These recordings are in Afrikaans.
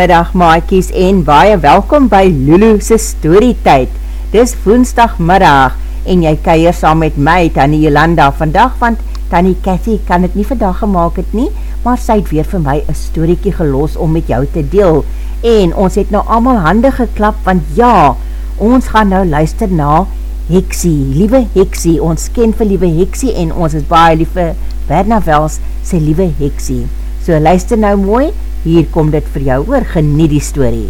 Goeiemiddag maaikies en baie welkom by Lulu se storytyd. Dis woensdagmiddag en jy keier saam met my, Tanny Jolanda, vandag, want Tanny Cathy kan het nie vandag gemaakt het nie, maar sy het weer vir my een storiekie gelos om met jou te deel. En ons het nou allemaal hande geklap, want ja, ons gaan nou luister na Heksie, liewe Heksie, ons ken vir liewe Heksie en ons is baie liewe Bernavels, sy liewe Heksie. So luister nou mooi, hier kom dit vir jou oor, genie die story.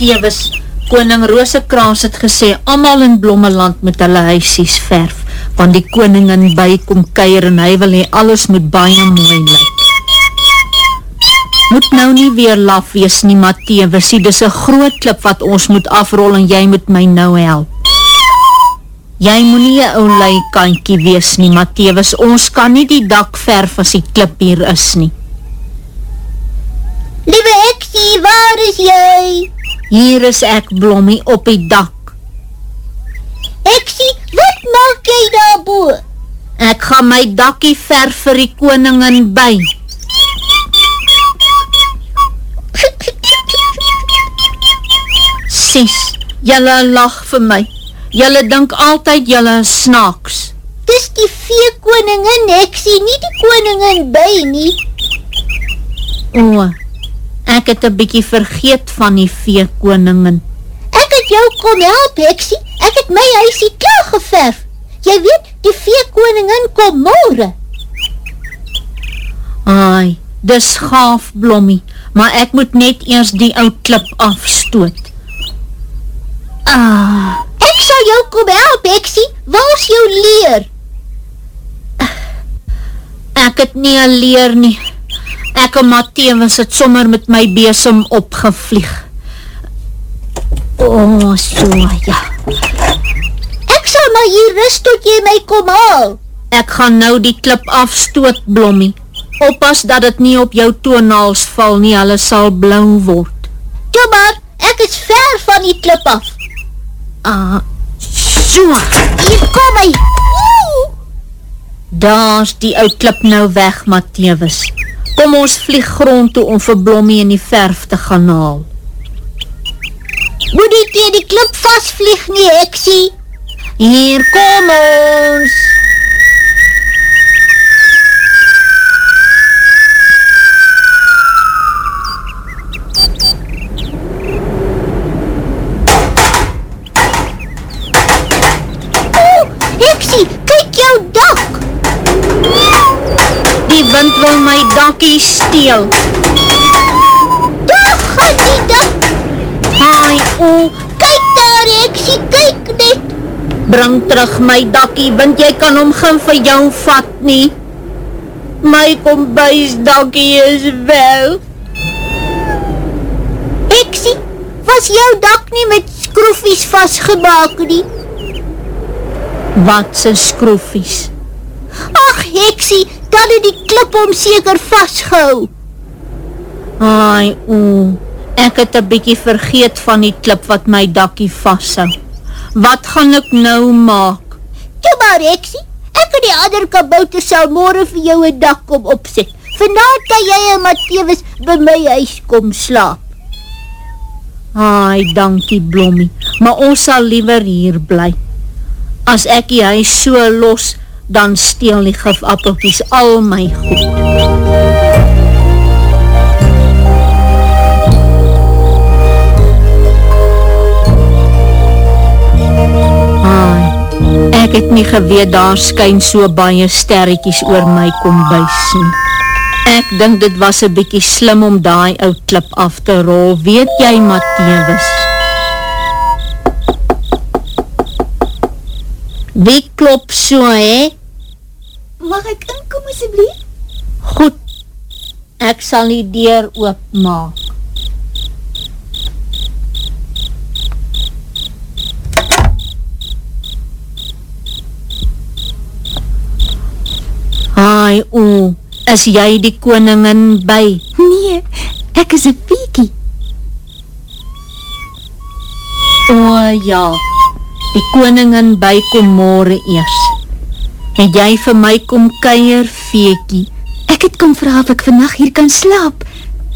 Tewes, koning Rosekraans het gesê, amal in Blommeland met hulle huisies verf, want die koningin by kom keir en hy wil hy alles moet baie mooi lyk. Moet nou nie weer laf wees nie, Matthewes, dis een groot klip wat ons moet afrol en jy moet my nou help. Jy moet nie een ou leikantjie wees nie, Matthewes, ons kan nie die dak verf as die klip hier is nie. Liewe Eksie, waar is jy? Hier is ek, Blommie, op die dak. Ek sê, wat maak jy daarboe? Ek gaan my dakkie verf vir die koningin by. Sies, jylle lach vir my. Jylle dink altyd jylle snaaks. Dis die vee koningin, ek sê nie die koningin by nie. O, Ek het een bykie vergeet van die vee koningin. Ek het jou kom help, Heksie. Ek het my huisie klaar geverf. Jy weet, die vee koningin kom morgen. Ai, dis gaaf, Blommie, maar ek moet net eers die oud klip afstoot. Ah, ek sal jou kom help, Heksie. Waar is jou leer? Ek het nie een leer nie. Ek en Matthewes het sommer met my besem opgevlieg. O, oh, so, ja. Ek sal maar hier rust tot jy my kom haal. Ek gaan nou die klip afstoot, Blommie. Oppas dat het nie op jou toonaals val nie, hulle sal blauw word. Toe maar, ek is ver van die klip af. Ah, so. Hier kom hy. Daar is die oud klip nou weg, Matthewes. Kom ons vlieg grond toe om vir Blommie in die verf te gaan haal. Moet die teen die klip vastvlieg nie, Heksie? Hier kom ons! Wind wil my dakkie steel. Daar gaan die dak. Hai, o, kyk daar, ek sê, kyk net. Bring terug my dakkie, want jy kan hom geen vir jou vat nie. My kombuis dakkie is wel. Ek sê, was jou dak nie met skroefies vastgemaak nie? Wat se skroefies? Ach, Heksie, dan het die klip om seker vastgehou. Ai, o, ek het een bykie vergeet van die klip wat my dakkie vasthou. Wat gaan ek nou maak? Toe maar, Heksie, ek en die ander kaboute sal morgen vir jou een dak kom opzet. Vanavond kan jy en Matthewes by my huis kom slaap. Ai, dankie Blommie, maar ons sal liever hier bly. As ek die huis so los, dan steel die gifappelkies al my goed. Ek het nie geweet daar skyn so baie sterretjies oor my kom bysien. Ek dink dit was een bykie slim om daai oud klip af te rol. Weet jy, Matthewus? Wie klop so, he? Mag ek inkom, asjeblief? Goed, ek sal die deur oopmaak. Hai, o, is jy die koningin by? Nee, ek is een piekie. O, ja, die koningin by kom morgen eers. Het jy vir my kom keier, veekie? Ek het kom vraag of ek vannacht hier kan slaap.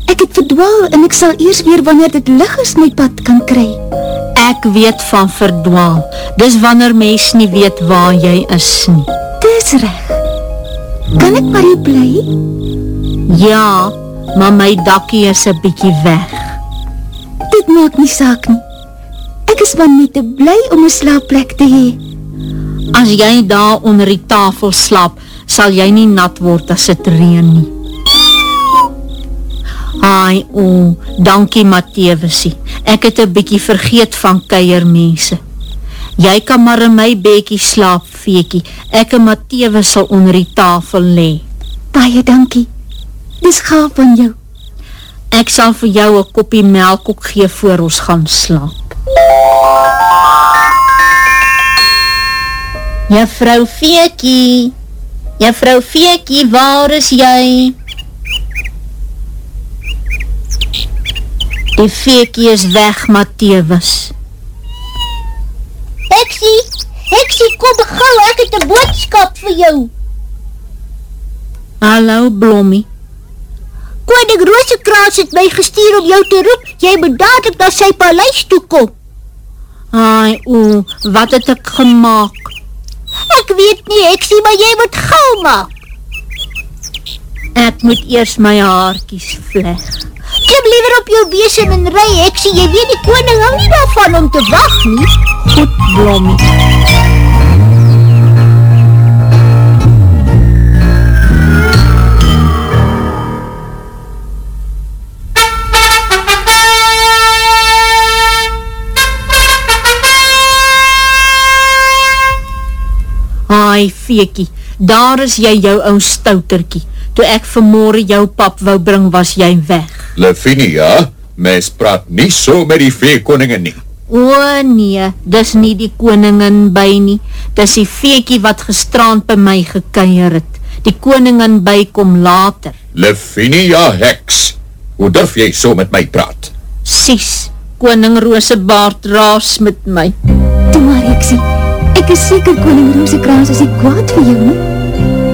Ek het verdwaal en ek sal eers weer wanneer dit lig is my pad kan kry. Ek weet van verdwaal, dis wanneer mens nie weet waar jy is nie. Dis recht. Kan ek maar hier bly? Ja, maar my dakkie is een bykie weg. Dit maak nie saak nie. Ek is maar nie te bly om een slaapplek te hee. As jy daar onder die tafel slaap, sal jy nie nat word as het reen nie. Ai, o, dankie Matthewesie. Ek het een bykie vergeet van keiermense. Jy kan maar in my bekie slaap, veekie. Ek en Matthewes sal onder die tafel le. Baie dankie. Dis gaaf van jou. Ek sal vir jou een kopie melk ook gee voor ons gaan slaap. Juffrou Veekie, Juffrou Veekie, waar is jy? Die Veekie is weg, Matthewes. Heksie, Heksie, kom gauw, ek het een boodskap vir jou. Hallo, Blommie. Koning Roosekraans het my gestuur om jou te roep, jy moet dadelijk na sy paleis toekom. Ai, o, wat het ek gemaakt? Ek weet nie, ek sê, maar jy moet gauw maak. Ek moet eers my haarkies vleg. Klim liever op jou besem en rij, ek sê, jy weet die koning hou nie daarvan om te wacht nie. Goed, Blommie. Ai, Feekie, daar is jy jou ou stouterkie. Toe ek vanmorgen jou pap wou bring, was jy weg. Lavinia, mens praat nie so met die veekoningin nie. O nee, dis nie die koningin by nie. Dis die Feekie wat gestrand by my gekeier het. Die koningin by kom later. Lavinia Heks, hoe durf jy so met my praat? Sies, koning Roosebaard raas met my. Toe maar, Heksie, ek is seker koning Roosekraans is nie kwaad vir jou nie.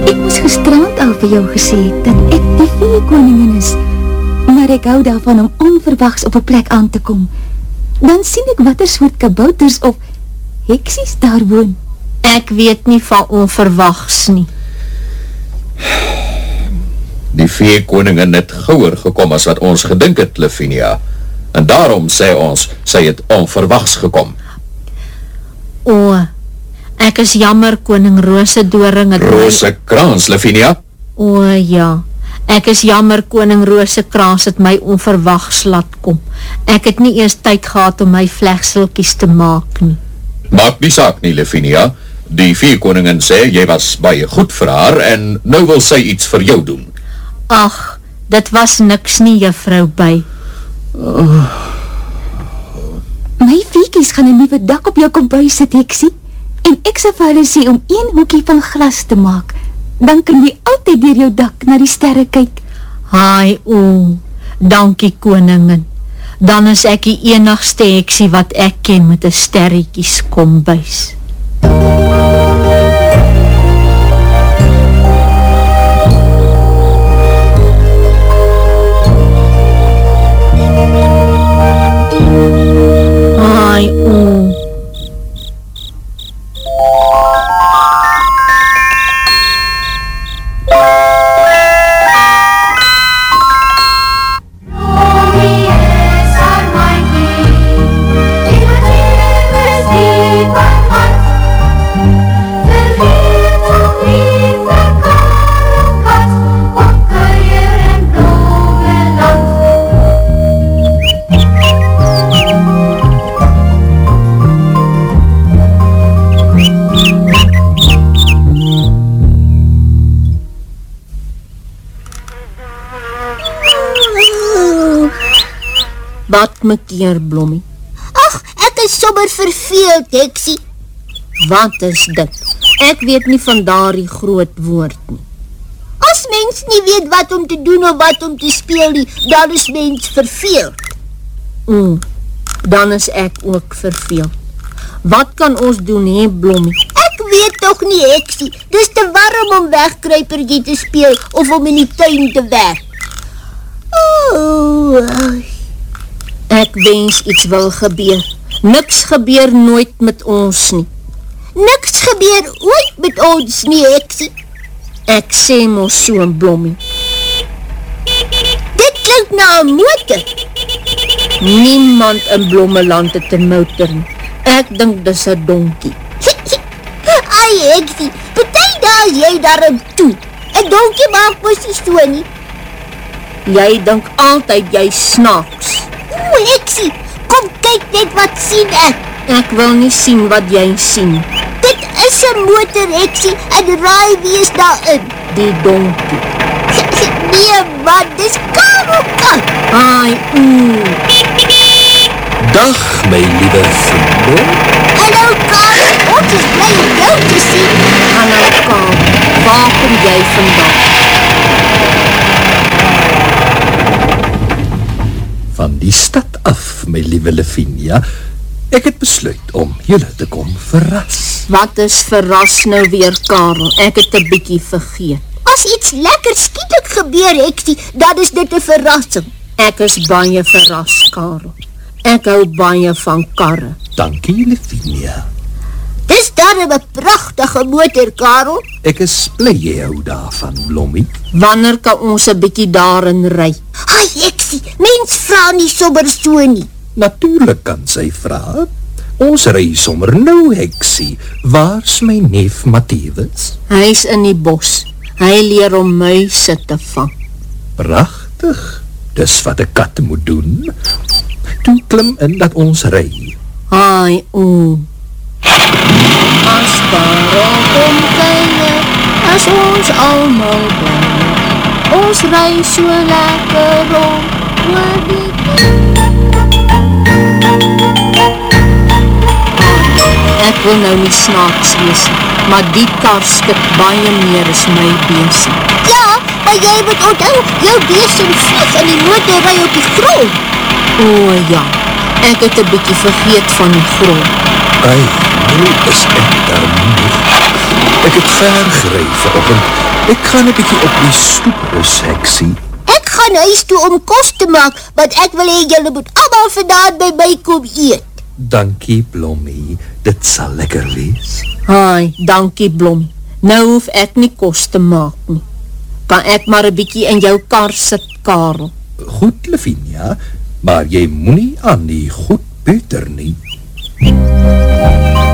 Ek moes gestrand al vir jou gesê dat ek die vee koningin is, maar ek hou daarvan om onverwachts op een plek aan te kom. Dan sien ek wat er soort kabouters of heksies daar woon. Ek weet nie van onverwachts nie. Die veekoningin het gouwer gekom as wat ons gedink het, Lavinia. En daarom sê ons, sy het onverwachts gekom. O, ek is jammer koning Roosedoring het Rose Kraans, Lavinia. my... O ja, ek is jammer koning Roosekraans het my onverwachts laat kom. Ek het nie eers tyd gehad om my vlegselkies te maak nie. Maak nie saak nie, Lavinia. Die veekoningin sê, jy was baie goed vir haar en nou wil sy iets vir jou doen. Ach, dit was niks nie, juffrou by. My veekies gaan een nieuwe dak op jou kombuis sit, Heksie. En ek sal vir hulle sê om een hoekie van glas te maak. Dan kan jy altyd dier jou dak na die sterre kyk. Haai, o, dankie koningin. Dan is ek die enigste heksie wat ek ken met een sterretjies kombuis. Haai, keer, Blommie? Ag, ek is sommer verveeld, Heksie. Wat is dit? Ek weet nie van daardie groot woord nie. As mens nie weet wat om te doen of wat om te speel nie, dan is mens verveeld. Mm, dan is ek ook verveeld. Wat kan ons doen, hè, Blommie? Ek weet toch nie, Heksie. Dis te warm om wegkruipertjie te speel of om in die tuin te werk. Oh, Ek wens iets wil gebeur. Niks gebeur nooit met ons nie. niks gebeur ooit met ons nie, Heksie. Ek sê mos so, Blommie. Dit klink na 'n motor. Niemand in Blommeland het 'n motor nie. Ek dink dis 'n donkie. Ai, Heksie, party dae is jy daarom toe. 'n Donkie maak mos nie so nie. Jy dink altyd jy snaaks. O, Heksie, kom kyk net wat sien ek. Ek wil nie sien wat jy sien. Dit is 'n motor, Heksie, en raai wie is daarin? Die donkie. Nee, man, dis Karel Kat. Ai, ooh. Dag, my liewe vriende. Hallo, Van die stad af, my liewe Levinia. Ek het besluit om julle te kom verras. Wat is verras nou weer, Karel? Ek het 'n bietjie vergeet. As iets lekker skielik gebeur, Heksie, dan is dit 'n verrassing. Ek is baie verras, Karel. Ek hou baie van karre. Dankie, Levinia. Dis darem 'n pragtige motor, Karel. Ek is bly jy hou daarvan, Blommie. Wanneer kan ons 'n bietjie daarin ry? Ai, Heksie, mens vra nie sommer so nie. Natuurlik kan sy vra. Ons ry sommer nou, Heksie. Waar's my neef Matthias? Hy's in die bos. Hy leer om muise te vang. Pragtig. Dis wat 'n kat moet doen. Toe klim in dat ons ry. Ai, ooh. As Karel kom kuier, as ons almal bly. Ons ry so lekker rond die Ek wil nou nie snaaks wees, nie, maar die kar skip baie meer as my besie. Ja, maar jy moet onthou, jou besem vlieg en die motor ry op die grond. O ja, ek het 'n bietjie vergeet van die grond. Ai, nou is ek daar nog. Ek het ver gery vanoggend. Ek gaan 'n bietjie op die stoep Heksie. Ek gaan huis toe om kos te maak, want ek wil hê julle moet almal vanaand by my kom eet. Dankie, Blommie. Dit sal lekker wees. Haai, dankie Blom. Nou hoef ek nie kos te maak nie. Kan ek maar 'n bietjie in jou kar sit, Karel? Goed, Lavinia, maar jy moenie aan die goed peuter nie. Na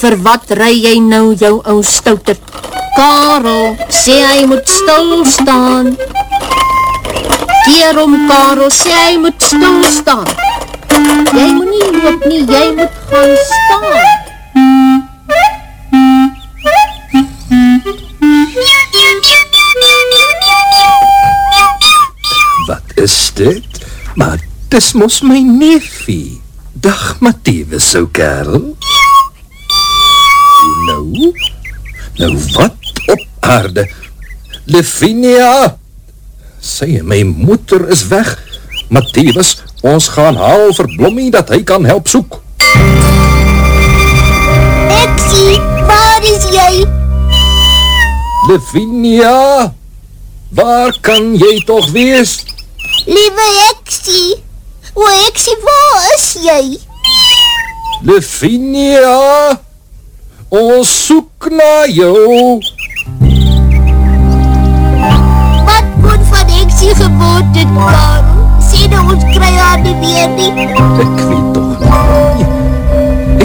vir wat ry jy nou jou ou stouter? Karel, sê hy moet stil staan. Keer om Karel, sê hy moet stil staan. Jy moet nie loop nie, jy moet gaan staan. Wat is dit? Maar dis mos my neefie. Dag, Matthias, ou kerel. Nou? Nou wat op aarde? Lavinia! Sy en my motor is weg. Matthias, ons gaan haal vir Blommie dat hy kan help soek. Ek sien, waar is jy? Lavinia! Waar kan jy toch wees? Liewe Heksie. O, Heksie, waar is jy? Lavinia! Ons soek na jou. Wat moet van Heksie geword het, Karel? Sê nou ons kry haar nie weer nie. Ek weet toch nie.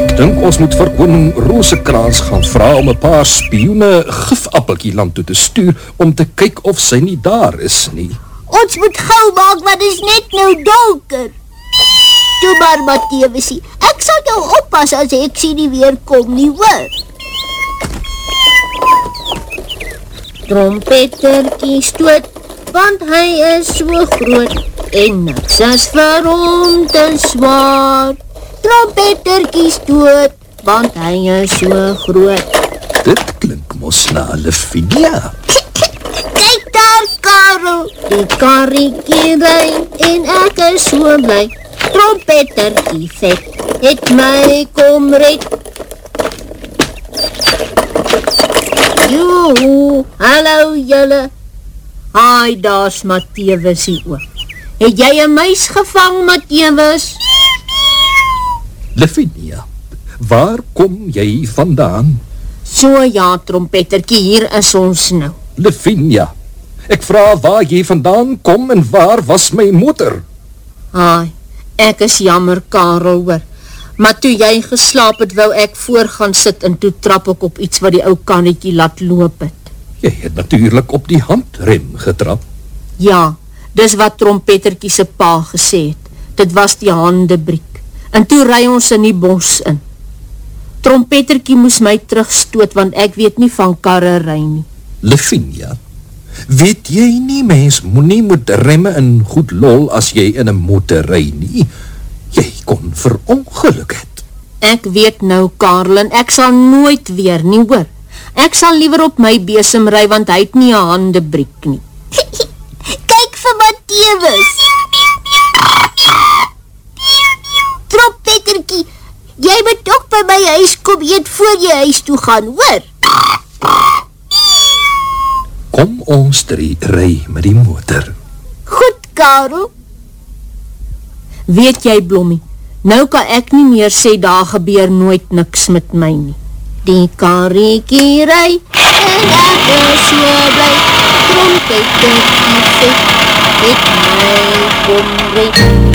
Ek dink ons moet vir koning Rosekraans gaan vraag om een paar spioene gifappelkie land toe te stuur om te kyk of sy nie daar is nie. Ons moet gauw maak, want het is net nou donker. Toe maar, Matthewsie. Ek sal jou oppas as ek sien nie weer kom nie, hoor. Trompettertjie stoot, want hy is so groot en niks is vir hom te zwaar. Trompettertjie stoot, want hy is so groot. Dit klink mos na Lavinia. Kyk daar, Karel. Die karretjie ry en ek is so bly. Trompettertjie vet het my kom red. Jo, hallo julle. Haai, daar's Matthewus hier ook. Het jy 'n muis gevang, Matthewus? Lavinia, waar kom jy vandaan? So ja, trompettertjie, hier is ons nou. Lavinia, ek vra waar jy vandaan kom en waar was my motor? Haai, ek is jammer, Karel, hoor. Maar toe jy geslaap het, wou ek voor gaan sit en toe trap ek op iets wat die ou kannetjie laat loop het. Jy het natuurlijk op die handrem getrap. Ja, dis wat trompettertjie se pa gesê het. Dit was die handebriek. En toe ry ons in die bos in. Trompettertjie moes my terugstoot, want ek weet nie van karre ry nie. Lavinia, weet jy nie, mens moet nie moet remme en goed lol as jy in een motor ry nie. Jy kon verongeluk het. Ek weet nou, Karel, en ek sal nooit weer nie, hoor. Ek sal liever op my besem ry, want hy het nie een handebriek nie. Kyk vir Matthewus. Trompettertjie, jy moet ook by my huis kom eet voor jy huis toe gaan, hoor? Kom ons drie ry met die motor. Goed, Karel. Weet jy, Blommie, nou kan ek nie meer sê daar gebeur nooit niks met my nie. Die karretjie ry en ek is so bly. Trompettertjie vet het my kom red.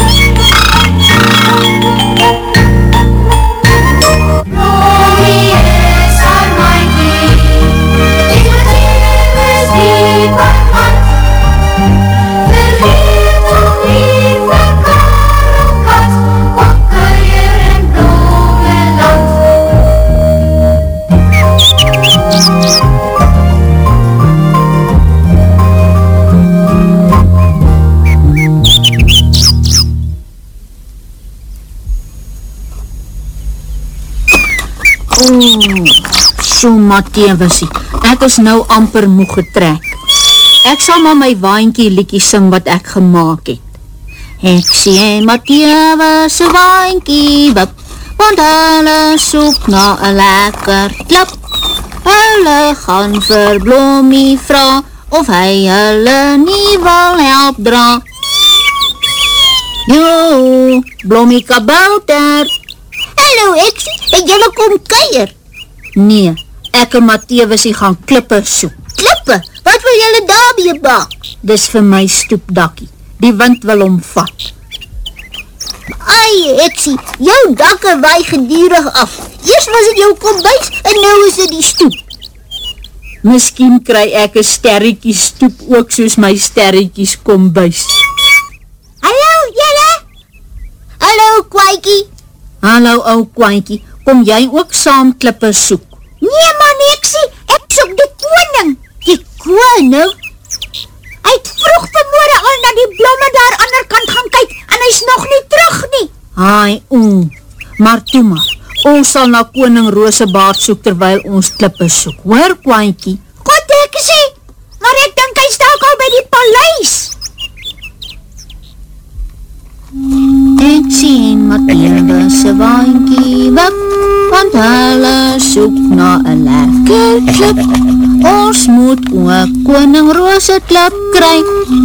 So, Matthewusie, ek is nou amper moeg getrek. Ek sal maar my waantjie liekie sing wat ek gemaakt het. Ek sê Matthewus se waantjie wip, want hulle soek na een lekker klip. Hulle gaan vir Blommie vra, of hy hulle nie wil help dra. Jo, Blommie kabouter. Hallo, ek sê, het julle kom kuier? Nee, ek en Matthewusie gaan klippe soek. Klippe, wat wil julle daarmee maak? Dis vir my stoepdakkie. Die wind wil hom vat. Ai, ek sê, jou dakke waai gedierig af. Eers was het jou kombuis en nou is het die stoep. Miskien kry ek een sterretjie stoep ook soos my sterretjies kombuis. Hallo, julle? Hallo, kwaikie. Hallo ou kwantjie, kom jy ook saam klippe soek? Nee man, ek sê, ek soek die koning. Die koning? Hy het vroeg vanmorgen al na die blomme daar ander kant gaan kyk en hy is nog nie terug nie. Haai, oe, maar toe maar, ons sal na koning Rosebaard soek terwyl ons klippe soek. Hoor kwantjie? God ek sê, maar ek dink hy staak al by die paleis. Ek sien Mathilde se waantjie wip, want hulle soek na 'n lekker klip. Ons moet ook koning Rose klip kry,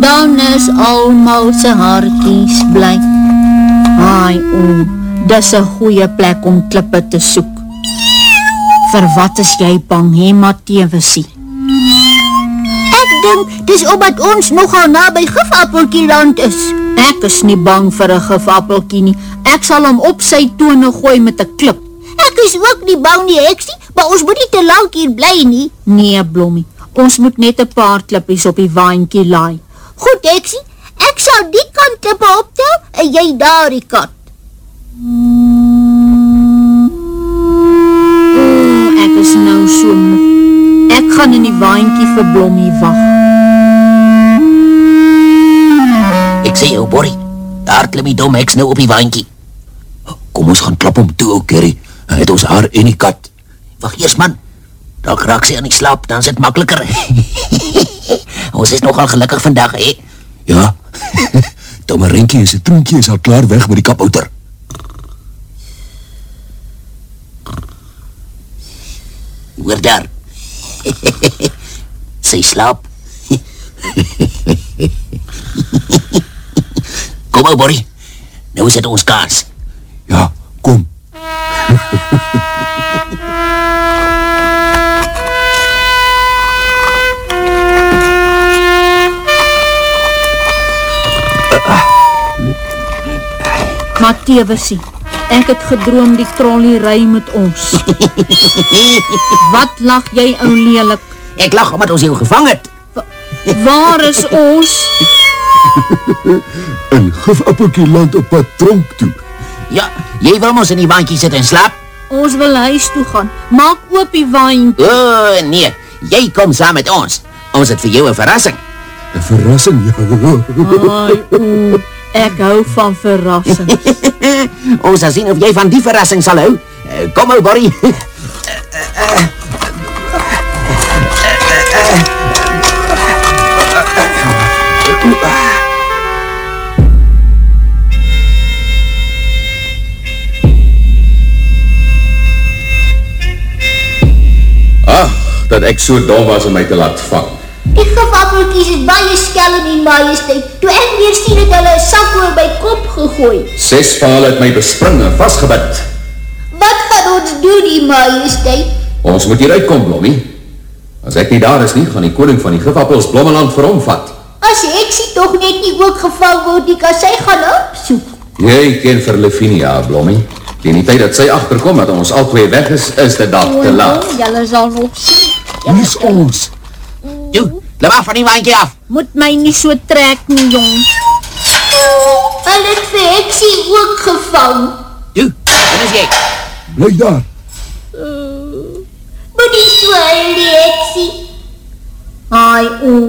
dan is almal se hartjies bly. Haai, o, dis 'n goeie plek om klippe te soek. Vir wat is jy bang, hè Mathewusie? Ek dink, dis omdat ons nogal na by gifappelkie land is. Ek is nie bang vir 'n gifappeltjie nie. Ek sal hom op sy tone gooi met 'n klip. Ek is ook nie bang nie, ek sê, maar ons moet nie te lank hier bly nie. Nee, Blommie, ons moet net 'n paar klippies op die waantjie laai. Goed, ek sê, ek sal die kant klippe optel en jy daar die kant. Oh, ek is nou so moe. Ek gaan in die waantjie vir Blommie wag. Ek sê jou, Borrie, daar klim die dom heks nou op die waantjie. Kom ons gaan klap om toe, ou Kerry. Hy het ons haar en die kat. Wag eers, man. Dalk raak sy aan die slaap, dan is dit makliker. ons is nogal gelukkig vandag, hè? Ja. Tamarenkie en sy tronkie is al klaar weg met die kapouter. Hoor daar. sy slaap. Kom ou, Borrie. Nou is dit ons kans. Ja, kom. Maar tewesie, ek het gedroom die trollie ry met ons. Wat lag jy ou lelik? Ek lag omdat ons jou gevang het. Waar is ons? In gifappelkie land op pad tronk toe. Ja, jy wil ons in die waantjie sit en slaap? Ons wil huis toe gaan. Maak oop die waantjie. O, oh, nee. Jy kom saam met ons. Ons het vir jou 'n verrassing. 'n Verrassing, ja. Ai, o, ek hou van verrassings. ons sal sien of jy van die verrassing sal hou. Uh, kom ou, Borrie. Ag, dat ek so dom was om my te laat vang. Die gifappeltjies is baie skelm in majesteit. Toe ek weer sien het hulle sak oor my kop gegooi. Ses hulle het my bespring en vastgebind. Wat gaan ons doen, die majesteit? Ons moet hier uitkom, Blommie. As ek nie daar is nie, gaan die koning van die gifappels Blommeland vir hom vat. As Heksie toch net nie ook gevang word, die kan sy gaan opsoek. Jy ken vir Lavinia, Blommie. Teen die tyd dat sy achterkom dat ons al twee weg is, is dit dalk te laat. Julle sal nog sien. Hier is ons. Toe, klim af van die waantjie af. Moet my nie so trek nie, jong. Hulle het vir Heksie ook gevang. Toe, dan is jy. Bly daar. Moet nie so huil, die Heksie. Ai, o,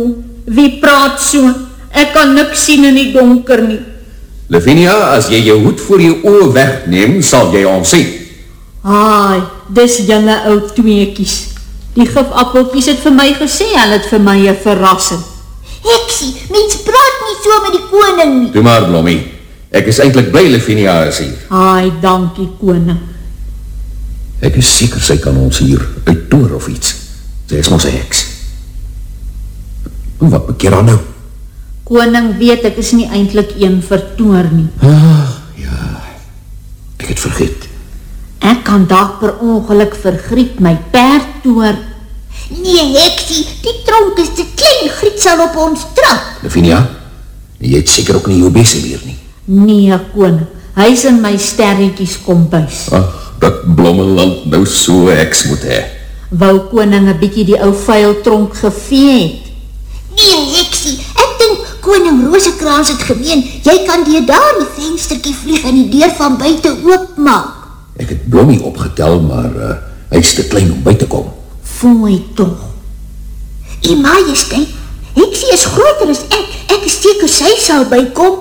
wie praat so? Ek kan niks sien in die donker nie. Lavinia, as jy jou hoed voor jou oor wegneem, sal jy ons sien. Ai, dis julle ou tweekies. Die gifappeltjies het vir my gesê, hulle het vir my 'n verrassing. Heksie, mens praat nie so met die koning nie. Toe maar, Blommie. Ek is eintlik bly Lavinia is hier. Ai, dankie koning. Ek is seker sy kan ons hier uittoer of iets. Sy is ons heks. Wat bekeer haar nou? Koning weet ek is nie eintlik een vertoor nie. Ek het vergeet. Ek kan dalk per ongeluk vergriep my perd toer. Nee, Heksie, die tronk is te klein, Griet sal op ons trap. Lavinia, jy het seker ook nie jou beste meer nie. Nee, koning, hy is in my sterretjies kombuis. Ag, dat Blommeland nou so heks moet hê. Wou koning 'n bietjie die ou vuil tronk gevee het. Nee, Heksie, koning Rosekraans het gemeen, jy kan deur daar die venstertjie vlieg en die deur van buite oopmaak. Ek het Blommie opgetel, maar uh, hy is te klein om by te kom. Fooi tog. Die majesteit, Heksie is groter as ek, ek is seker sy sal bykom.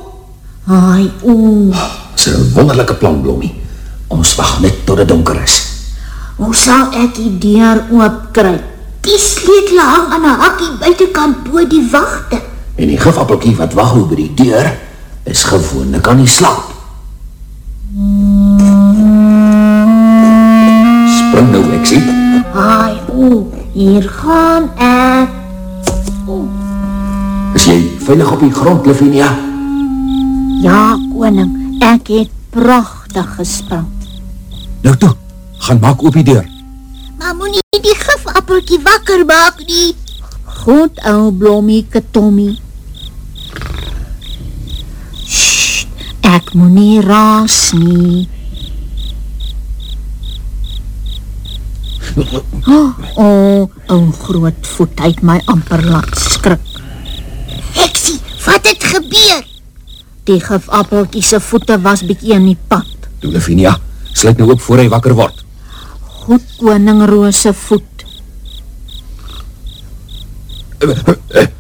Ai, o, Dis 'n wonderlike plan, Blommie. Ons wag net tot dit donker is. hoe sal ek die deur oop kry? Die sleutel hang aan 'n hakkie buitekant bo die wagte. En die gifappeltjie wat wag oor die deur is gewoonlik aan die slaap. Spring nou, Heksie. Ai, o, hier gaan ek. Is jy veilig op die grond, Lavinia? Ja, koning, ek het pragtig gespring. Nou toe, gaan maak oop die deur. Maar moenie die gifappeltjie wakker maak nie. Goed ou Blommie Tommy. Ek moet nie raas nie. Oh, oh, ou groot voet het my amper laat skrik. Heksie, wat het gebeur? Die gifappeltjie se voete was bietjie in die pad. Toe Lavinia, sluit nou op voor hy wakker word. Goed, koning Rosevoet.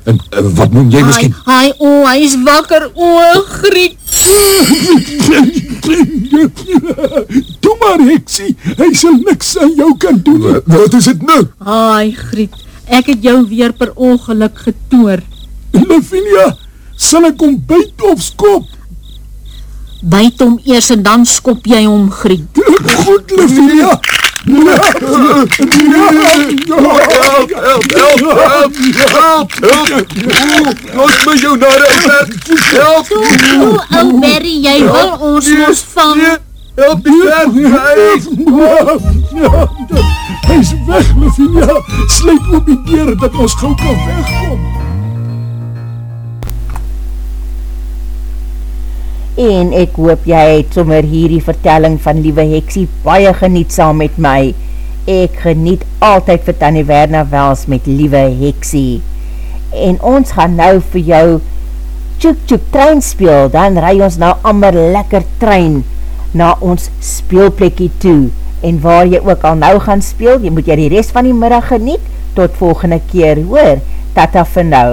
En uh, wat noem jy Hy, miskien? hy, o, oh, hy is wakker, o, oh, Griet. Doe maar, Heksie. Hy sal niks aan jou kan doen. nie. Wat is dit nou? Ai, Griet, ek het jou weer per ongeluk getoor. Lavinia, sal ek hom byt of skop? Byt hom eers en dan skop jy hom, Griet. Goed, Lavinia. Help, help, help, help, help, help. Los my jou nare uit. Help. O, ou Berry, jy wil ons mos vang. Help my ver. Hy's weg, Lavinia. Sluit oop die deur dat ons gou kan wegkom. En ek hoop jy het sommer hierdie vertelling van Liewe Heksie baie geniet saam met my. Ek geniet altyd vir Tannie Werna Wels met Liewe Heksie. En ons gaan nou vir jou tjoek tjoek trein speel, dan ry ons nou amper lekker trein na ons speelplekkie toe. En waar jy ook al nou gaan speel, jy moet jy die rest van die middag geniet, tot volgende keer, hoor, tata vir nou.